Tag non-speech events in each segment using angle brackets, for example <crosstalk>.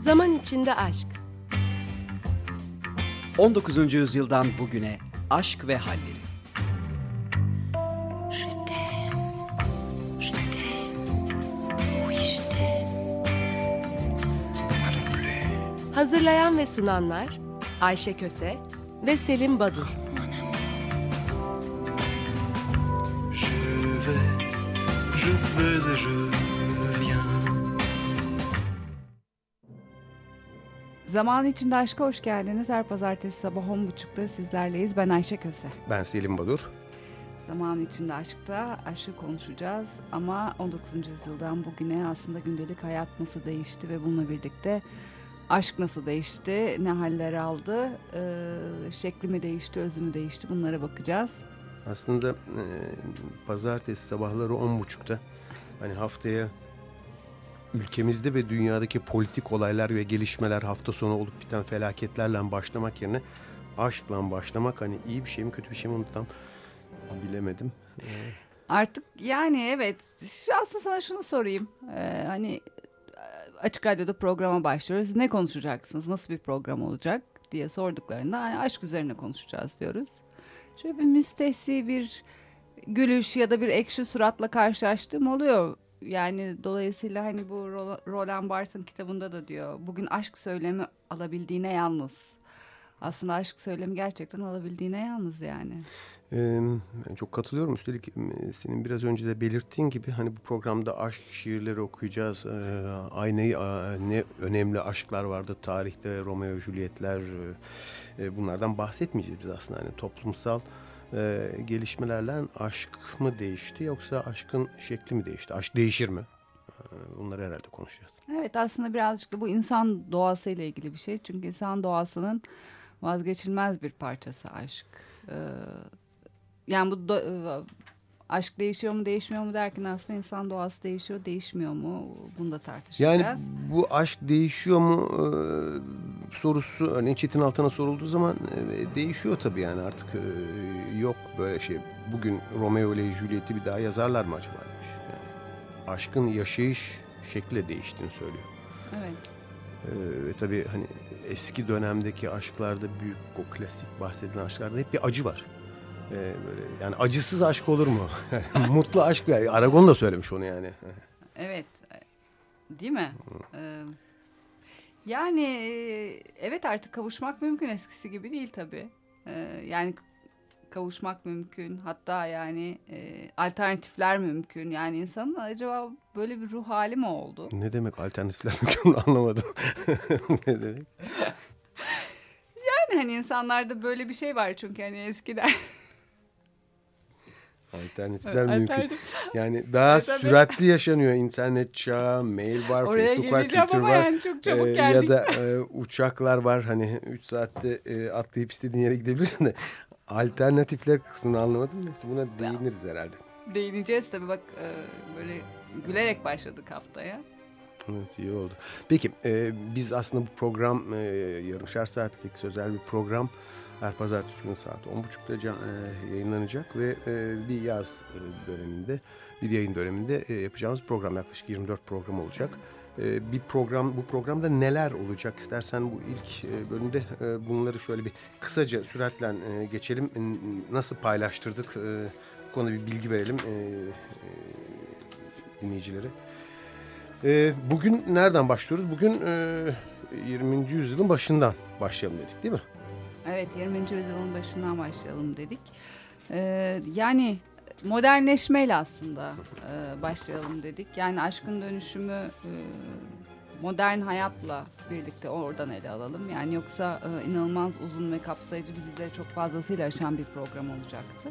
Zaman içinde aşk. 19. yüzyıldan bugüne aşk ve halleri. Je t'aime, je t'aime, oui je t'aime. Hazırlayan ve sunanlar Ayşe Köse ve Selim Badur. Je vais, je vais et je Zaman içinde aşka hoş geldiniz. Her pazartesi sabah 10.30'da sizlerleyiz. Ben Ayşe Köse. Ben Selim Badur. Zaman içinde aşkta aşkı konuşacağız. Ama 19. yüzyıldan bugüne aslında gündelik hayat nasıl değişti ve bununla birlikte aşk nasıl değişti, ne haller aldı, e, şekli mi değişti, özü mü değişti bunlara bakacağız. Aslında e, pazartesi sabahları 10.30'da hani haftaya ülkemizde ve dünyadaki politik olaylar ve gelişmeler hafta sonu olup biten felaketlerle başlamak yerine aşkla başlamak hani iyi bir şey mi kötü bir şey mi onu tam bilemedim. Artık yani evet şu aslında sana şunu sorayım. Ee, hani e, açık radyoda programa başlıyoruz. Ne konuşacaksınız? Nasıl bir program olacak diye sorduklarında hani aşk üzerine konuşacağız diyoruz. Şöyle bir müstehsi bir gülüş ya da bir ekşi suratla karşılaştığım oluyor. Yani dolayısıyla hani bu Ro- Roland Barthes kitabında da diyor. Bugün aşk söylemi alabildiğine yalnız. Aslında aşk söylemi gerçekten alabildiğine yalnız yani. Ee, çok katılıyorum. Üstelik senin biraz önce de belirttiğin gibi hani bu programda aşk şiirleri okuyacağız. Ee, aynı e, ne önemli aşklar vardı tarihte Romeo Juliet'ler e, bunlardan bahsetmeyeceğiz biz aslında. Hani toplumsal e, gelişmelerle aşk mı değişti yoksa aşkın şekli mi değişti? Aşk değişir mi? Ee, bunları herhalde konuşacağız. Evet aslında birazcık da bu insan doğasıyla ilgili bir şey. Çünkü insan doğasının vazgeçilmez bir parçası aşk. Ee, yani bu do- aşk değişiyor mu değişmiyor mu derken aslında insan doğası değişiyor değişmiyor mu bunu da tartışacağız. Yani bu aşk değişiyor mu e, sorusu örneğin Çetin Altan'a sorulduğu zaman e, değişiyor tabii yani artık e, yok böyle şey. Bugün Romeo ile Juliet'i bir daha yazarlar mı acaba demiş. Yani aşkın yaşayış şekli değiştiğini söylüyor. Evet. Ve tabii hani eski dönemdeki aşklarda büyük o klasik bahsedilen aşklarda hep bir acı var. E, böyle yani acısız aşk olur mu? <laughs> Mutlu aşk. yani Aragon da söylemiş onu yani. Evet. Değil mi? Ee, yani e, evet artık kavuşmak mümkün eskisi gibi değil tabii. Ee, yani kavuşmak mümkün. Hatta yani e, alternatifler mümkün. Yani insanın acaba böyle bir ruh hali mi oldu? Ne demek alternatifler mümkün anlamadım. <laughs> ne demek? <laughs> Yani hani insanlarda böyle bir şey var çünkü hani eskiden. Alternatifler Evet, mümkün. alternatif. <laughs> Yani daha süratli yaşanıyor. İnternet çağı, mail var, Oraya Facebook var, Twitter var. yani çok çabuk Ee, geldik. ya da e, uçaklar var. Hani 3 saatte e, atlayıp istediğin yere gidebilirsin de. Alternatifler kısmını anlamadım. Neyse buna değiniriz herhalde. Değineceğiz tabii bak e, böyle gülerek başladık haftaya. Evet iyi oldu. Peki e, biz aslında bu program e, yarımşar saatlik sözel bir program. Her pazartesi günü saat 10.30'da can- e, yayınlanacak ve e, bir yaz e, döneminde, bir yayın döneminde yapacağımız program yaklaşık 24 program olacak. Bir program, bu programda neler olacak istersen bu ilk bölümde bunları şöyle bir kısaca süratle geçelim. Nasıl paylaştırdık bu konuda bir bilgi verelim e, dinleyicilere. Bugün nereden başlıyoruz? Bugün e, 20. yüzyılın başından başlayalım dedik değil mi? Evet 20. yüzyılın başından başlayalım dedik. Ee, yani modernleşmeyle aslında e, başlayalım dedik. Yani aşkın dönüşümü e, modern hayatla birlikte oradan ele alalım. Yani yoksa e, inanılmaz uzun ve kapsayıcı bizi de çok fazlasıyla aşan bir program olacaktı.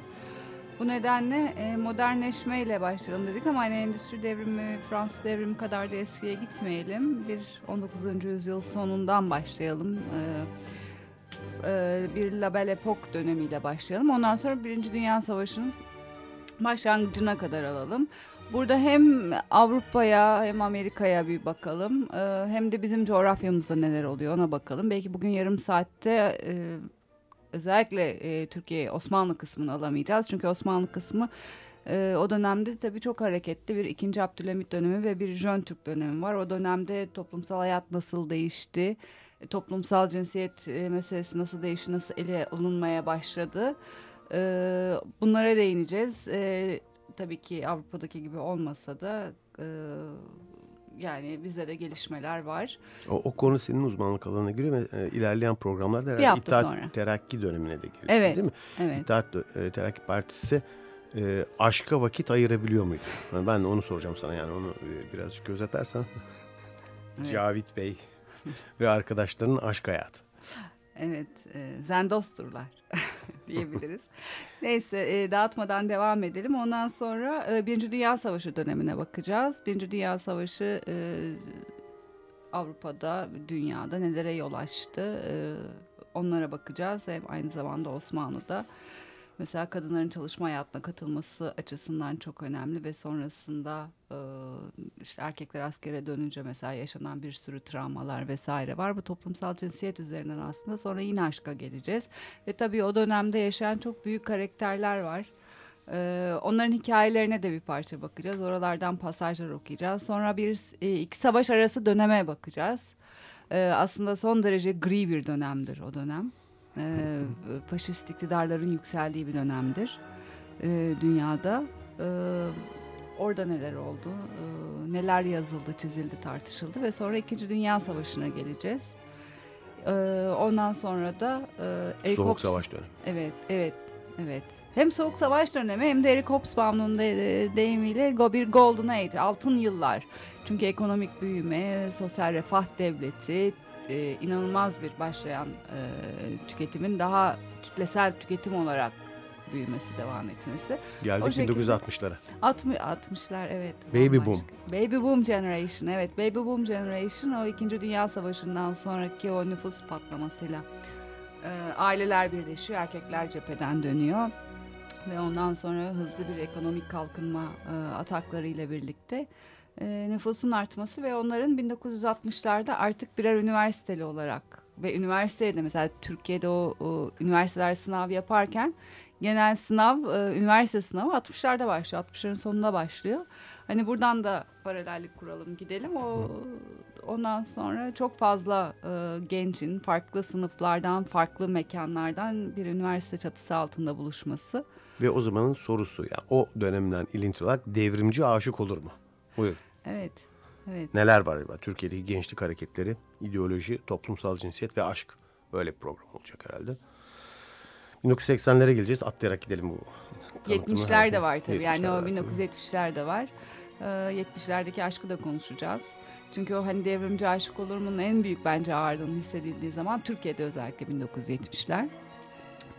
Bu nedenle e, modernleşmeyle başlayalım dedik ama hani endüstri devrimi, Fransız devrimi kadar da eskiye gitmeyelim. Bir 19. yüzyıl sonundan başlayalım. E, e, bir La Belle Époque dönemiyle başlayalım. Ondan sonra Birinci Dünya Savaşı'nın başlangıcına kadar alalım. Burada hem Avrupa'ya hem Amerika'ya bir bakalım. E, hem de bizim coğrafyamızda neler oluyor ona bakalım. Belki bugün yarım saatte e, özellikle Türkiye Osmanlı kısmını alamayacağız. Çünkü Osmanlı kısmı o dönemde tabii çok hareketli bir ikinci Abdülhamit dönemi ve bir Jön Türk dönemi var. O dönemde toplumsal hayat nasıl değişti? Toplumsal cinsiyet e, meselesi nasıl değişti? Nasıl ele alınmaya başladı? E, bunlara değineceğiz. E, tabii ki Avrupa'daki gibi olmasa da yani bizde de gelişmeler var. O, o konu senin uzmanlık alanına giriyor ve e, ilerleyen programlarda herhalde İttihat sonra. Terakki dönemine de giriyorsun Evet, değil mi? Evet. İttihat e, Terakki Partisi e, aşka vakit ayırabiliyor muydu? Yani Ben de onu soracağım sana yani onu e, birazcık gözetersen. Evet. Cavit Bey ve arkadaşlarının aşk hayatı. Evet, e, zendosturlar <laughs> diyebiliriz. Neyse, e, dağıtmadan devam edelim. Ondan sonra e, Birinci Dünya Savaşı dönemine bakacağız. Birinci Dünya Savaşı e, Avrupa'da, dünyada nelere yol açtı? E, onlara bakacağız. Hem aynı zamanda Osmanlı'da. Mesela kadınların çalışma hayatına katılması açısından çok önemli ve sonrasında e, işte erkekler askere dönünce mesela yaşanan bir sürü travmalar vesaire var. Bu toplumsal cinsiyet üzerinden aslında sonra yine aşka geleceğiz. Ve tabii o dönemde yaşayan çok büyük karakterler var. Onların hikayelerine de bir parça bakacağız. Oralardan pasajlar okuyacağız. Sonra bir iki savaş arası döneme bakacağız. Aslında son derece gri bir dönemdir o dönem. E, faşist iktidarların yükseldiği bir dönemdir e, dünyada. E, orada neler oldu, e, neler yazıldı, çizildi, tartışıldı ve sonra İkinci Dünya Savaşı'na geleceğiz. E, ondan sonra da e, Eric Soğuk Hobs- Savaş dönemi. Evet, evet, evet. Hem Soğuk Savaş dönemi hem de Eric Hobsbawm'un de, deyimiyle go- bir Golden Age, altın yıllar. Çünkü ekonomik büyüme, sosyal refah devleti, e, inanılmaz bir başlayan e, tüketimin daha kitlesel tüketim olarak büyümesi, devam etmesi. Geldik şekilde. 1960'lara. 60 60'lar evet. Baby bambaşka. boom. Baby boom generation evet. Baby boom generation o 2. Dünya Savaşı'ndan sonraki o nüfus patlamasıyla e, aileler birleşiyor, erkekler cepheden dönüyor ve ondan sonra hızlı bir ekonomik kalkınma e, ataklarıyla birlikte e, nüfusun artması ve onların 1960'larda artık birer üniversiteli olarak ve üniversitede de mesela Türkiye'de o, o üniversiteler sınav yaparken genel sınav, e, üniversite sınavı 60'larda başlıyor. 60'ların sonunda başlıyor. Hani buradan da paralellik kuralım gidelim. O ondan sonra çok fazla e, gencin farklı sınıflardan, farklı mekanlardan bir üniversite çatısı altında buluşması. Ve o zamanın sorusu yani o dönemden ilinti olarak devrimci aşık olur mu? Buyur. Evet. Evet. Neler var acaba? Türkiye'deki gençlik hareketleri, ideoloji, toplumsal cinsiyet ve aşk. Böyle bir program olacak herhalde. 1980'lere geleceğiz. Atlayarak gidelim bu. tanıtımı. 70'ler de var tabii. Yani 70'ler o var. 1970'ler de var. Ee, 70'lerdeki aşkı da konuşacağız. Çünkü o hani devrimci aşık olur mu'nun en büyük bence ağırlığının hissedildiği zaman Türkiye'de özellikle 1970'ler.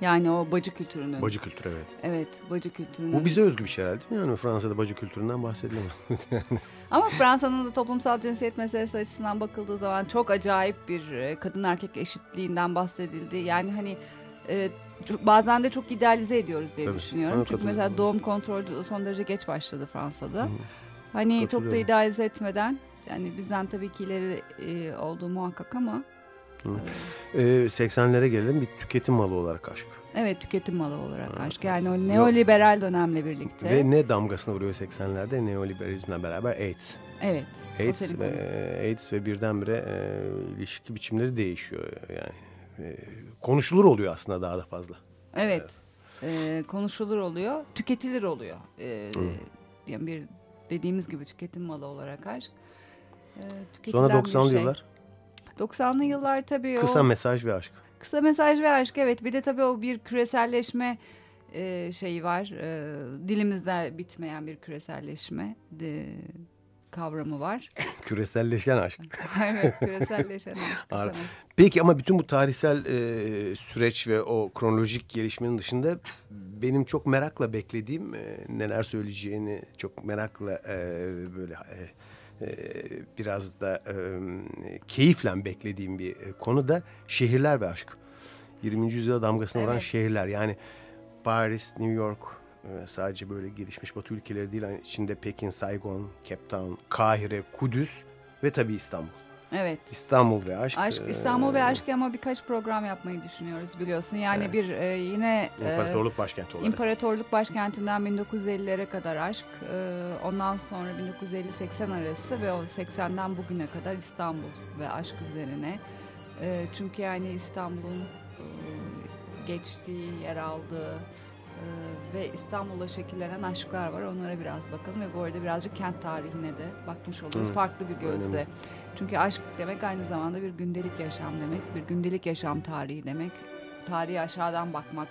Yani o bacı kültürünün. Bacı kültürü evet. Evet, bacı kültürünün. Bu bize özgü bir şey herhalde değil mi? Yani Fransa'da bacı kültüründen bahsedilemez. <laughs> Ama Fransa'nın da toplumsal cinsiyet meselesi açısından bakıldığı zaman çok acayip bir e, kadın erkek eşitliğinden bahsedildi. Yani hani e, bazen de çok idealize ediyoruz diye Tabii, düşünüyorum. bana Çünkü mesela doğum kontrolü son derece geç başladı Fransa'da. Hani çok da idealize etmeden yani bizden tabii ki ileri e, olduğu muhakkak ama Ee, 80'lere gelelim bir tüketim malı olarak aşk. evet tüketim malı olarak aşk. Yani o neoliberal dönemle birlikte. Ve ne damgasını vuruyor 80'lerde? Neoliberalizmle beraber AIDS. evet. AIDS ve, konun. AIDS ve birdenbire e, ilişki biçimleri değişiyor. Yani e, konuşulur oluyor aslında daha da fazla. Evet. Ee, konuşulur oluyor, tüketilir oluyor. Ee, yani bir dediğimiz gibi tüketim malı olarak aşk. Ee, tüketilen Sonra bir 90'lı şey. yıllar 90'lı yıllar tabii kısa o mesaj ve aşk. kısa mesaj ve aşk evet. Bir de tabii o bir küreselleşme e, şeyi var. E, dilimizde bitmeyen bir küreselleşme de, kavramı var. <laughs> Küreselleşen aşk. <laughs> evet küreselleşen aşk. <laughs> kısa. Peki ama bütün bu tarihsel e, süreç ve o kronolojik gelişmenin dışında benim çok merakla beklediğim e, neler söyleyeceğini çok merakla e, böyle e, biraz da keyifle beklediğim bir e, konu da şehirler ve aşk. 20. yüzyıla damgasını vuran Evet. şehirler yani Paris, New York e, sadece böyle gelişmiş batı ülkeleri değil hani içinde Pekin, Saigon, Cape Town, Kahire, Kudüs ve tabii İstanbul. Evet. İstanbul ve aşk. Aşk e, İstanbul ve aşk ama birkaç program yapmayı düşünüyoruz biliyorsun. Yani Evet. bir e, yine e, İmparatorluk başkenti olarak. İmparatorluk başkentinden 1950'lere kadar aşk, e, ondan sonra 1950-80 arası ve o 80'den bugüne kadar İstanbul ve aşk üzerine. E, çünkü yani İstanbul'un e, geçtiği, yer aldığı e, ve İstanbul'da şekillenen aşklar var. Onlara biraz bakalım ve bu arada birazcık kent tarihine de bakmış oluruz Evet, farklı bir gözle. önemli. Çünkü aşk demek aynı zamanda bir gündelik yaşam demek, bir gündelik yaşam tarihi demek, tarihi aşağıdan bakmak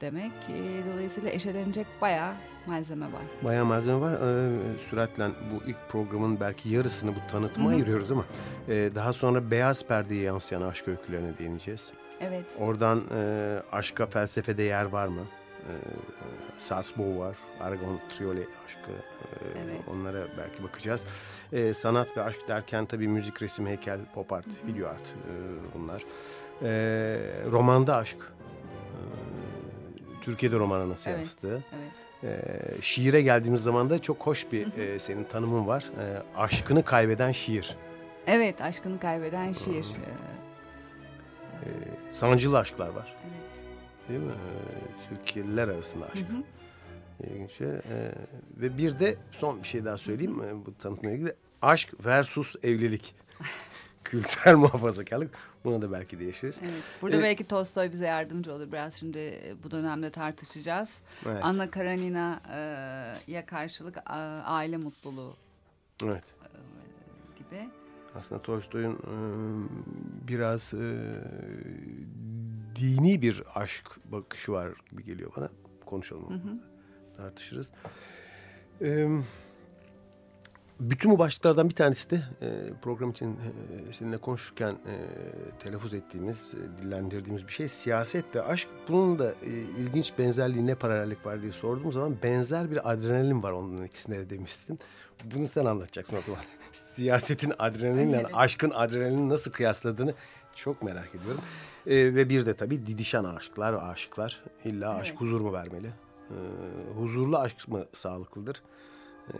demek. E, dolayısıyla eşelenecek bayağı malzeme var. Bayağı malzeme var. Ee, süratle bu ilk programın belki yarısını bu tanıtıma Hı hı. ayırıyoruz ama e, daha sonra beyaz perdeye yansıyan aşk öykülerine değineceğiz. Evet. Oradan e, aşka felsefede yer var mı? Sarsbow var, Aragon Triole aşkı. e, Evet. Onlara belki bakacağız. E, sanat ve aşk derken tabii müzik, resim, heykel, pop art, video art e, bunlar. E, romanda aşk. E, Türkiye'de romana nasıl Evet. yansıdı? Evet. E, şiire geldiğimiz zaman da çok hoş bir e, senin tanımın var. E, aşkını kaybeden şiir. Evet, aşkını kaybeden şiir. E, sancılı aşklar var. evet. Değil mi? E, Türkiye'liler arasında aşk. Hı hı. İlginç şey. E, ve bir de son bir şey daha söyleyeyim e, bu tanıtımla ilgili. Aşk versus evlilik. <laughs> Kültürel muhafazakarlık. Buna da belki değişiriz. Evet. Burada E, belki Tolstoy bize yardımcı olur. Biraz şimdi e, bu dönemde tartışacağız. Evet. Anna Karenina'ya karşılık a, aile mutluluğu Evet. gibi. Aslında Tolstoy'un e, biraz e, dini bir aşk bakışı var gibi geliyor bana. Konuşalım. onu. Tartışırız. E, bütün bu başlıklardan bir tanesi de e, program için e, seninle konuşurken e, telaffuz ettiğimiz, e, dillendirdiğimiz bir şey siyaset ve aşk. Bunun da e, ilginç benzerliği ne paralellik var diye sorduğum zaman benzer bir adrenalin var onların ikisinde de demişsin. Bunu sen anlatacaksın o zaman. <laughs> Siyasetin adrenalinle Evet. aşkın adrenalini nasıl kıyasladığını çok merak ediyorum. E, ve bir de tabii didişen aşklar ve aşıklar. İlla aşk Evet. huzur mu vermeli? E, huzurlu aşk mı sağlıklıdır? E,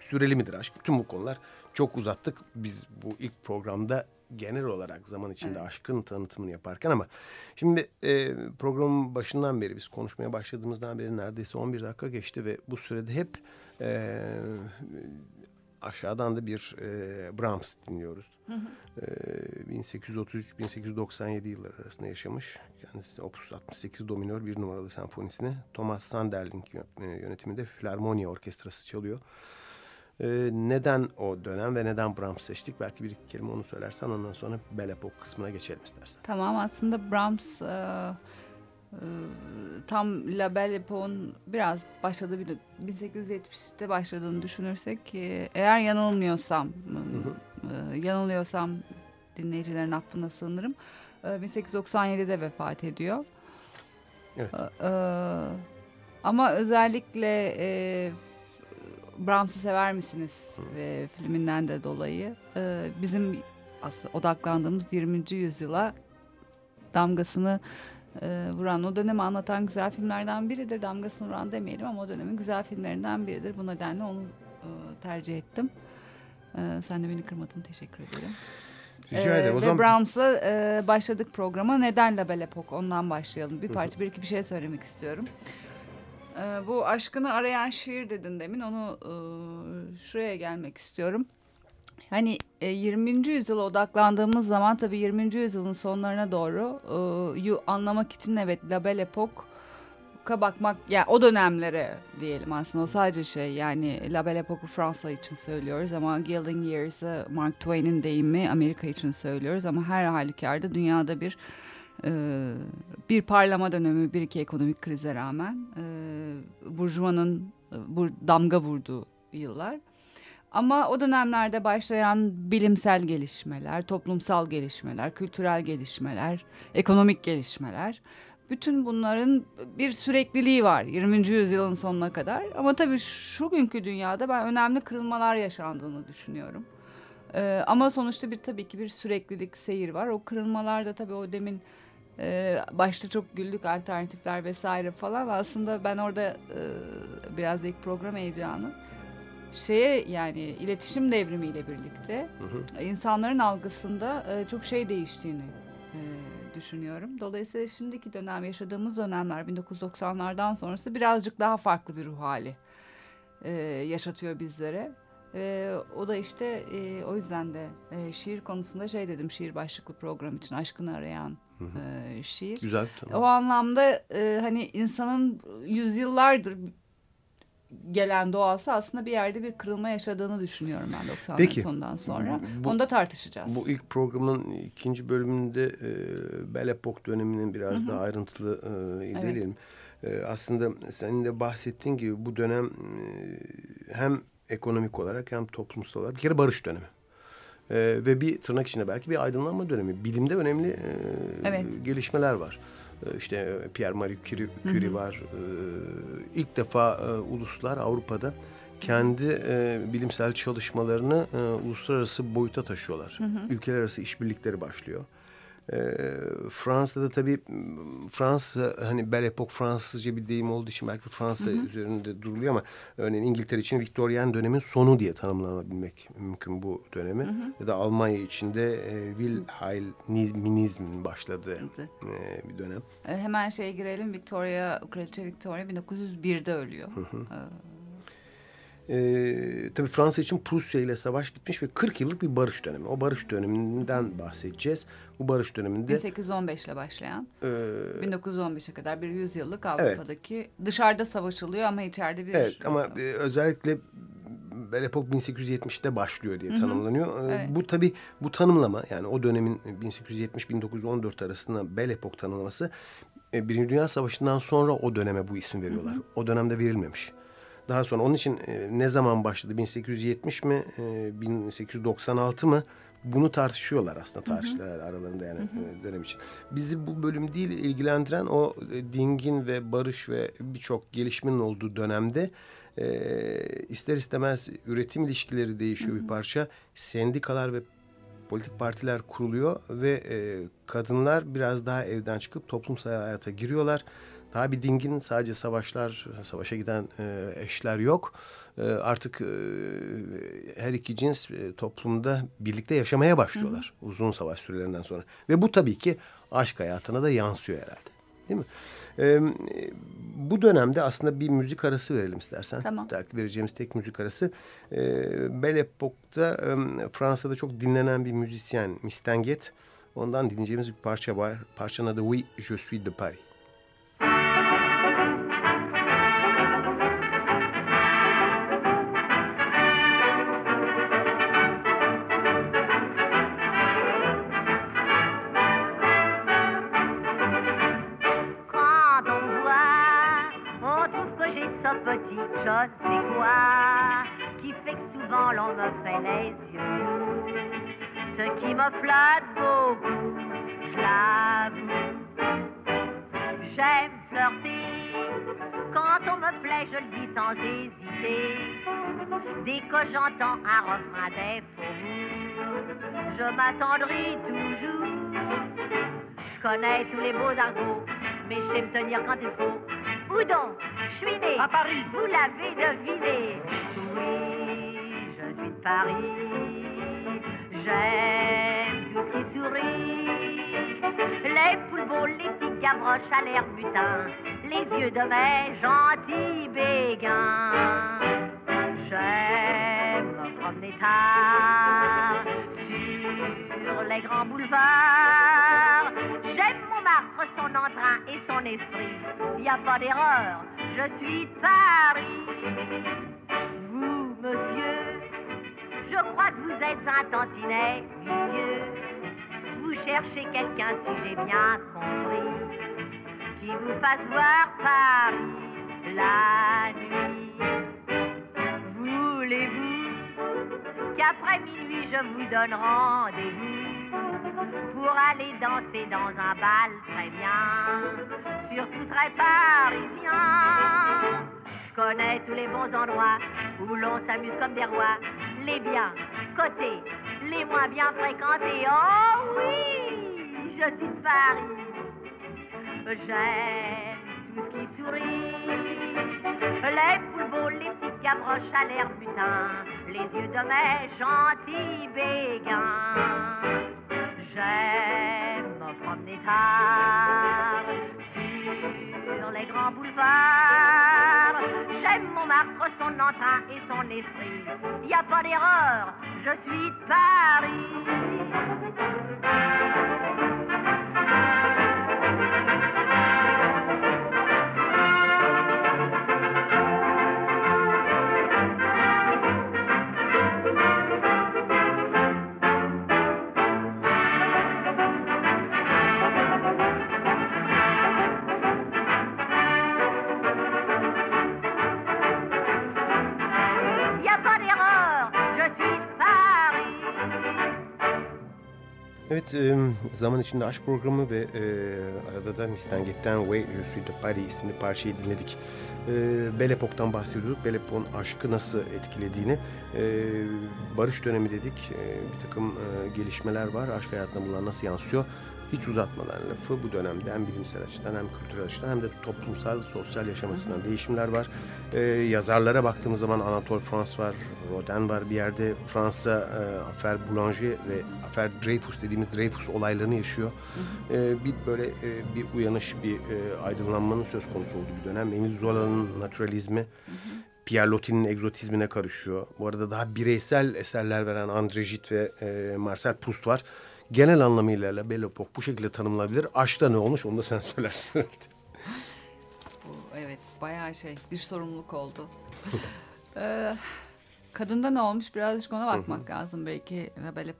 süreli midir aşk? Bütün bu konular çok uzattık. Biz bu ilk programda genel olarak zaman içinde aşkın tanıtımını yaparken ama şimdi e, programın başından beri biz konuşmaya başladığımızdan beri neredeyse 11 dakika geçti ve bu sürede hep e, aşağıdan da bir e, Brahms dinliyoruz. E, 1833-1897 yılları arasında yaşamış. Kendisi Opus 68 dominör bir numaralı senfonisini Thomas Sanderling e, yönetiminde Filarmonia Orkestrası çalıyor. Ee, neden o dönem ve neden Brahms seçtik? Belki bir iki kelime onu söylersen ondan sonra Belle Époque kısmına geçelim istersen. Tamam aslında Brahms e, e, tam La Belle Époque'un biraz başladığı bir 1870'te başladığını düşünürsek e, eğer yanılmıyorsam e, yanılıyorsam dinleyicilerin affına sığınırım. E, 1897'de vefat ediyor. Evet. E, e, ama özellikle e, Brahms'ı sever misiniz e, filminden de dolayı e, bizim aslında odaklandığımız 20. yüzyıla damgasını e, vuran, o dönemi anlatan güzel filmlerden biridir. Damgasını vuran demeyelim ama o dönemin güzel filmlerinden biridir. Bu nedenle onu e, tercih ettim. E, sen de beni kırmadın. Teşekkür ederim. Rica Ee, ederim. O ve zaman Brahms'la e, başladık programa. Neden La Belle Époque? Ondan başlayalım. Bir parça bir iki bir şey söylemek istiyorum. Ee, bu aşkını arayan şiir dedin demin. Onu e, şuraya gelmek istiyorum. Hani e, 20. yüzyıla odaklandığımız zaman tabii 20. yüzyılın sonlarına doğru e, yu anlamak için evet La Belle Époque'a bakmak ya o dönemlere diyelim aslında o sadece şey yani La Belle Époque'u Fransa için söylüyoruz ama Gilding Years'ı Mark Twain'in deyimi Amerika için söylüyoruz ama her halükarda dünyada bir e, bir parlama dönemi bir iki ekonomik krize rağmen e, burjuvanın e, bu damga vurduğu yıllar. Ama o dönemlerde başlayan bilimsel gelişmeler, toplumsal gelişmeler, kültürel gelişmeler, ekonomik gelişmeler bütün bunların bir sürekliliği var 20. yüzyılın sonuna kadar. Ama tabii şu günkü dünyada ben önemli kırılmalar yaşandığını düşünüyorum. Ee, ama sonuçta bir tabii ki bir süreklilik, seyir var. O kırılmalar da tabii o demin e, başta çok güldük alternatifler vesaire falan. Aslında ben orada e, biraz ilk program heyecanı şeye yani iletişim devrimiyle birlikte insanların algısında e, çok şey değiştiğini e, düşünüyorum. Dolayısıyla şimdiki dönem yaşadığımız dönemler 1990'lardan sonrası birazcık daha farklı bir ruh hali e, yaşatıyor bizlere. E, o da işte e, o yüzden de e, şiir konusunda şey dedim şiir başlıklı program için aşkını arayan e, şiir. Güzel tanım. O anlamda e, hani insanın yüzyıllardır gelen doğası aslında bir yerde bir kırılma yaşadığını düşünüyorum ben 90'ların Peki. sonundan sonra. Bu- Onu da tartışacağız. Bu ilk programın ikinci bölümünde e, Belle Epoque döneminin biraz daha ayrıntılı e, irdeleyelim. E, aslında senin de bahsettiğin gibi bu dönem e, hem ekonomik olarak hem toplumsal olarak bir kere barış dönemi. E, ve bir tırnak içinde belki bir aydınlanma dönemi. Bilimde önemli e, Evet. gelişmeler var. E, İşte Pierre Marie Curie, Curie var. E, ilk defa e, uluslar Avrupa'da kendi e, bilimsel çalışmalarını e, uluslararası boyuta taşıyorlar. Ülkeler arası işbirlikleri başlıyor. E, Fransa'da tabii m, Fransa hani Belle Epoque Fransızca bir deyim olduğu için belki Fransa üzerinde duruluyor ama örneğin İngiltere için Viktoryen dönemin sonu diye tanımlanabilmek mümkün bu dönemi. Ya da Almanya için de e, Wilhelminizmin başladığı e, bir dönem. E, hemen şeye girelim. Victoria, Kraliçe Victoria 1901'de ölüyor. E, Ee, tabii Fransa için Prusya ile savaş bitmiş ve 40 yıllık bir barış dönemi. O barış döneminden bahsedeceğiz. Bu barış döneminde 1815 ile başlayan e, 1915'e kadar bir yüzyıllık Avrupa'daki dışarıda savaşılıyor ama içeride bir evet ama e, özellikle Belle Epoque 1870'te başlıyor diye tanımlanıyor. Ee, Evet. Bu tabii bu tanımlama yani o dönemin 1870-1914 arasında Belle Epoque tanımlaması e, Birinci Dünya Savaşı'ndan sonra o döneme bu isim veriyorlar. O dönemde verilmemiş. Daha sonra onun için e, ne zaman başladı? 1870 mi? E, 1896 mı? Bunu tartışıyorlar aslında tarihçiler aralarında yani e, dönem için. Bizi bu bölüm değil ilgilendiren o e, dingin ve barış ve birçok gelişmenin olduğu dönemde e, ister istemez üretim ilişkileri değişiyor bir parça. Sendikalar ve politik partiler kuruluyor ve e, kadınlar biraz daha evden çıkıp toplumsal hayata giriyorlar. Daha bir dingin sadece savaşlar, savaşa giden e, eşler yok. E, artık e, her iki cins e, toplumda birlikte yaşamaya başlıyorlar uzun savaş sürelerinden sonra. Ve bu tabii ki aşk hayatına da yansıyor herhalde. Değil mi? E, bu dönemde aslında bir müzik arası verelim istersen. Tamam. Vereceğimiz tek müzik arası. E, Belle Epoque'da e, Fransa'da çok dinlenen bir müzisyen Mistenget. Ondan dinleyeceğimiz bir parça var. Parçanın adı Oui, je suis de Paris. Sais quoi qui fait que souvent l'on me fait les yeux? Ce qui me flatte beaucoup, je l'avoue. J'aime flirter, quand on me plaît, je le dis sans hésiter. Dès que j'entends un refrain des je m'attendris toujours. Je connais tous les beaux argots, mais je sais me tenir quand il faut. Où donc Je suis né à Paris. Vous l'avez deviné. Oui, je suis de Paris. J'aime tout ce qui sourit. Les poules beaux, les petits gavroches à l'air butin. Les yeux de mes gentils béguins. J'aime me promener tard sur les grands boulevards. Et son esprit. Y a pas d'erreur, je suis Paris. Vous, monsieur, je crois que vous êtes un tantinet vicieux. Vous cherchez quelqu'un, si j'ai bien compris, qui vous fasse voir Paris la nuit. Voulez-vous qu'après minuit je vous donne rendez-vous pour aller danser dans un bal? Très bien, parisien. Je connais tous les bons endroits où l'on s'amuse comme des rois, les biens cotés, les moins bien fréquentés. Oh oui, je suis de Paris. J'aime tout ce qui sourit, les poules les petites Gavroche à l'air butin, les yeux de mes gentils béguins. J'aime me promener tard J'aime Montmartre, son entrain et son esprit. Y a pas d'erreur, je suis Paris. Zaman içinde aşk programı ve e, arada da Mistenget'ten Way Je suis de Paris isimli parçayı dinledik. E, Belle Époque'dan bahsediyorduk. Belle Époque'un aşkı nasıl etkilediğini. E, barış dönemi dedik. E, bir takım e, gelişmeler var. Aşk hayatına bunlar nasıl yansıyor? Hiç uzatmadan lafı bu dönemde hem bilimsel açıdan hem kültürel açıdan hem de toplumsal, sosyal yaşamasından değişimler var. E, yazarlara baktığımız zaman Anatole France var, Rodin var bir yerde. Fransa e, Affaire Boulanger ve Affaire Dreyfus dediğimiz Dreyfus olaylarını yaşıyor. E, bir böyle e, bir uyanış, bir e, aydınlanmanın söz konusu olduğu bir dönem. Emile Zola'nın naturalizmi, Pierre Loti'nin egzotizmine karışıyor. Bu arada daha bireysel eserler veren André Gide ve e, Marcel Proust var. Genel anlamıyla Belle Époque bu şekilde tanımlanabilir. Aşkta ne olmuş onu da sen <laughs> söylersin. Bu evet bayağı şey bir sorumluluk oldu. <laughs> Ee, kadında ne olmuş birazcık ona bakmak lazım belki La Belle.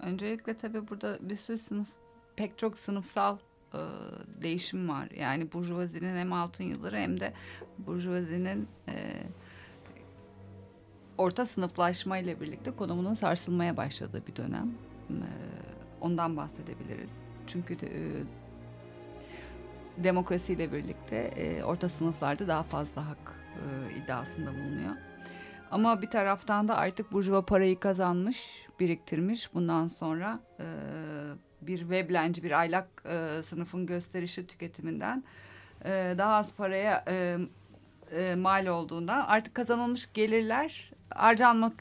Öncelikle tabii burada bir sürü sınıf pek çok sınıfsal e, değişim var. Yani burjuvazinin hem altın yılları hem de burjuvazinin e, orta sınıflaşma ile birlikte konumunun sarsılmaya başladığı bir dönem. E, ondan bahsedebiliriz. Çünkü de, e, demokrasiyle birlikte e, orta sınıflarda daha fazla hak e, iddiasında bulunuyor. Ama bir taraftan da artık burjuva parayı kazanmış, biriktirmiş. Bundan sonra e, bir Veblenci, bir aylak e, sınıfın gösterişi tüketiminden e, daha az paraya e, e, mal olduğundan artık kazanılmış gelirler harcanmak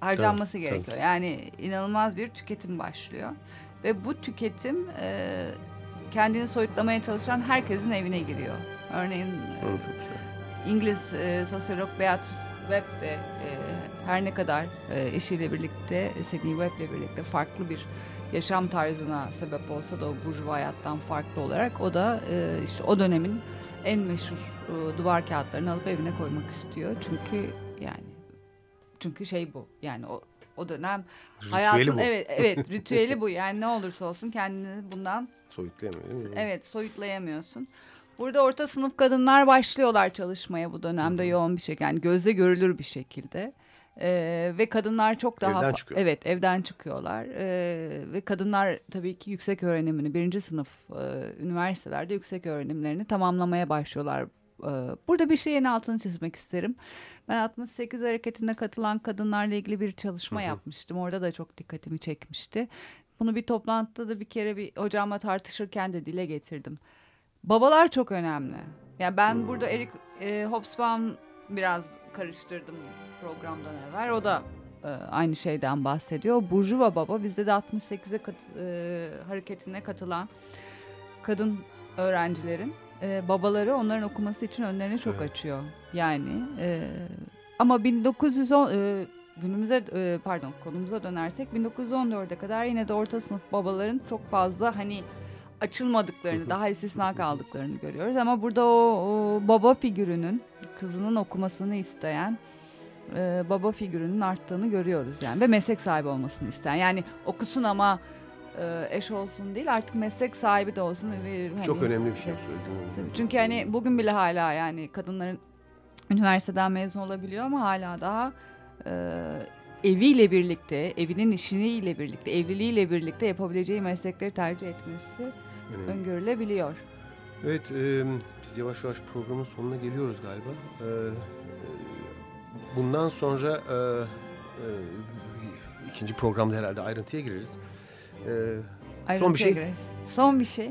harcanması Tabii, gerekiyor. Yani inanılmaz bir tüketim başlıyor. Ve bu tüketim e, kendini soyutlamaya çalışan herkesin evine giriyor. Örneğin e. İngiliz e, sosyolog Beatrice Webb de e, her ne kadar e, eşiyle birlikte, Sidney Webb'le birlikte farklı bir yaşam tarzına sebep olsa da o burjuva hayattan farklı olarak o da e, işte o dönemin en meşhur e, duvar kağıtlarını alıp evine koymak istiyor. Çünkü yani çünkü şey bu yani o o dönem Ritüeli hayatın bu. evet evet ritüeli bu yani ne olursa olsun kendini bundan Soyutlayamıyor değil mi? Evet soyutlayamıyorsun. Burada orta sınıf kadınlar başlıyorlar çalışmaya bu dönemde yoğun bir şekilde. Yani gözle görülür bir şekilde. Ee, ve kadınlar çok daha... Evden çıkıyor. Evet evden çıkıyorlar. Ee, ve kadınlar tabii ki yüksek öğrenimini birinci sınıf e, üniversitelerde yüksek öğrenimlerini tamamlamaya başlıyorlar. Ee, burada bir şeyin altını çizmek isterim. Ben 68 hareketine katılan kadınlarla ilgili bir çalışma yapmıştım. Orada da çok dikkatimi çekmişti. Bunu bir toplantıda da bir kere bir hocamla tartışırken de dile getirdim. Babalar çok önemli. Yani ben burada Eric e, Hobsbawm biraz karıştırdım programdan evvel. O da e, aynı şeyden bahsediyor. Burjuva baba bizde de 68'e kat, e, hareketine katılan kadın öğrencilerin e, babaları onların okuması için önlerini çok Evet. açıyor. Yani e, ama 1910 e, günümüze e, pardon konumuza dönersek 1914'e kadar yine de orta sınıf babaların çok fazla hani açılmadıklarını, daha istisna kaldıklarını görüyoruz. Ama burada o, o baba figürünün kızının okumasını isteyen e, baba figürünün arttığını görüyoruz yani ve meslek sahibi olmasını isteyen. Yani okusun ama eş olsun değil artık meslek sahibi de olsun. Hani- Çok önemli bir şey söyledin. Tabii çünkü hani bugün bile hala yani kadınların üniversiteden mezun olabiliyor ama hala daha e, eviyle birlikte, evinin işiniyle birlikte, evliliğiyle birlikte yapabileceği meslekleri tercih etmesi Önemli. öngörülebiliyor. Evet, e, biz yavaş yavaş programın sonuna geliyoruz galiba. E, e, bundan sonra e, e, ikinci programda herhalde ayrıntıya gireriz. E, Son bir şey. Son bir şey.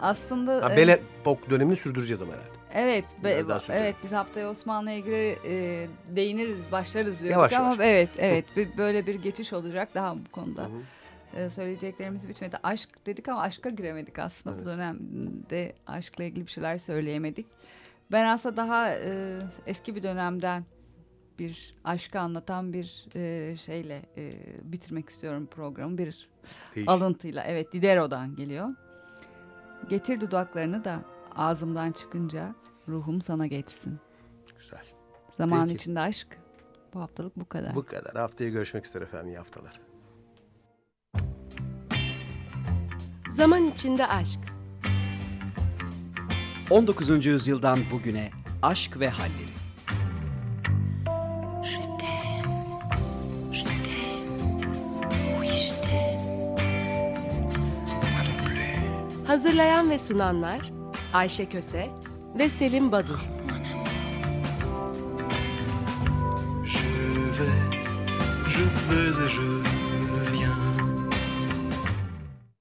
Aslında ha, e, Belle Époque dönemini sürdüreceğiz ama herhalde. Evet, be- evet biz haftaya Osmanlı'ya ilgili e, değiniriz, başlarız diyoruz Yavaş ama yavaş. evet, evet bir- böyle bir geçiş olacak daha bu konuda. E, söyleyeceklerimiz bitmedi. Aşk dedik ama aşka giremedik aslında bu dönemde aşkla ilgili bir şeyler söyleyemedik. Ben aslında daha e, eski bir dönemden bir aşkı anlatan bir e, şeyle e, bitirmek istiyorum programı. Bir Değiş. alıntıyla. Evet Diderot'dan geliyor. Getir dudaklarını da ağzımdan çıkınca ruhum sana geçsin. Güzel. Zaman Peki. içinde aşk. Bu haftalık bu kadar. Bu kadar. Haftaya görüşmek üzere efendim. İyi haftalar. Zaman içinde aşk. 19. yüzyıldan bugüne aşk ve halleri. Hazırlayan ve sunanlar Ayşe Köse ve Selim Badur. Je vais, je vais et je